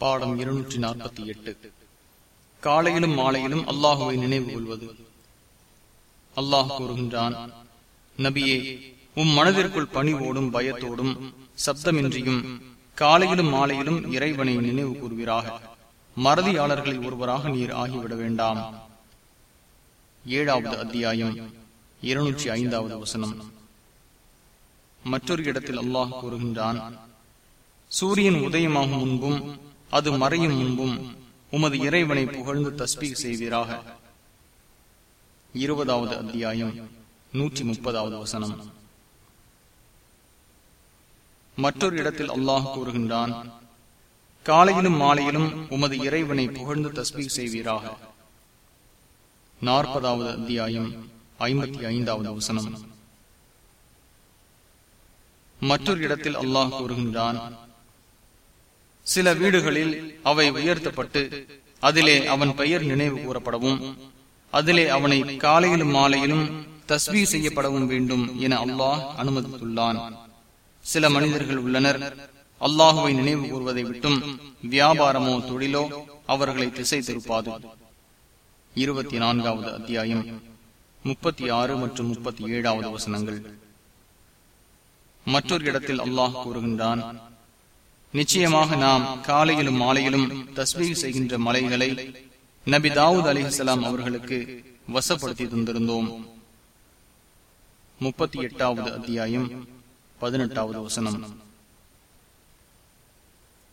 பாடம் இருநூற்றி நாற்பத்தி எட்டு. காலையிலும் மாலையிலும் அல்லாஹுவை நினைவு கொள்வது. அல்லாஹ் கூறுகின்றான் நபியே உம் மனதிற்குள் பணிவோடும் பயத்தோடும் சப்தமின்றியும் காலையிலும் மாலையிலும் இறைவனை நினைவு கூறுவீராக. மறதியாளர்களில் ஒருவராக நீர் ஆகிவிட வேண்டாம். ஏழாவது அத்தியாயம் இருநூற்றி ஐந்தாவது வசனம். மற்றொரு இடத்தில் அல்லாஹ் கூறுகின்றான் சூரியன் உதயமாகும் முன்பும் அது மறையும் முன்பும் உமது இறைவனை புகழ்ந்து தஸ்பீ செய்வீராக. இருபதாவது அத்தியாயம் நூற்றி முப்பதாவது வசனம். மற்றொரு இடத்தில் அல்லாஹ் கூறுகின்றான் காலையிலும் மாலையிலும் உமது இறைவனை புகழ்ந்து தஸ்பீ செய்வீராக. நாற்பதாவது அத்தியாயம் ஐம்பத்தி ஐந்தாவது வசனம். மற்றொரு இடத்தில் அல்லாஹ் கூறுகின்றான் சில வீடுகளில் அவை உயர்த்தப்பட்டு அதிலே அவன் பெயர் நினைவு கூறப்படவும் அதிலே அவனை காலையிலும் மாலையிலும் தஸ்வீ செய்யப்படவும் வேண்டும் என அல்லாஹ் அனுமதித்துள்ளான். சில மனிதர்கள் உள்ளனர் அல்லாஹுவை நினைவு கூறுவதை விட்டும் வியாபாரமோ தொழிலோ அவர்களை திசை திருப்பாது. இருபத்தி நான்காவது அத்தியாயம் முப்பத்தி ஆறு மற்றும் முப்பத்தி ஏழாவது வசனங்கள். மற்றொரு இடத்தில் அல்லாஹ் கூறுகின்றான் நிச்சயமாக நாம் காலையிலும் மாலையிலும் தஸ்மீர் செய்கின்ற மலைகளை நபி தாவூத் அலிஹலாம் அவர்களுக்கு வசப்படுத்தி தந்திருந்தோம். முப்பத்தி எட்டாவது அத்தியாயம் பதினெட்டாவது வசனம்.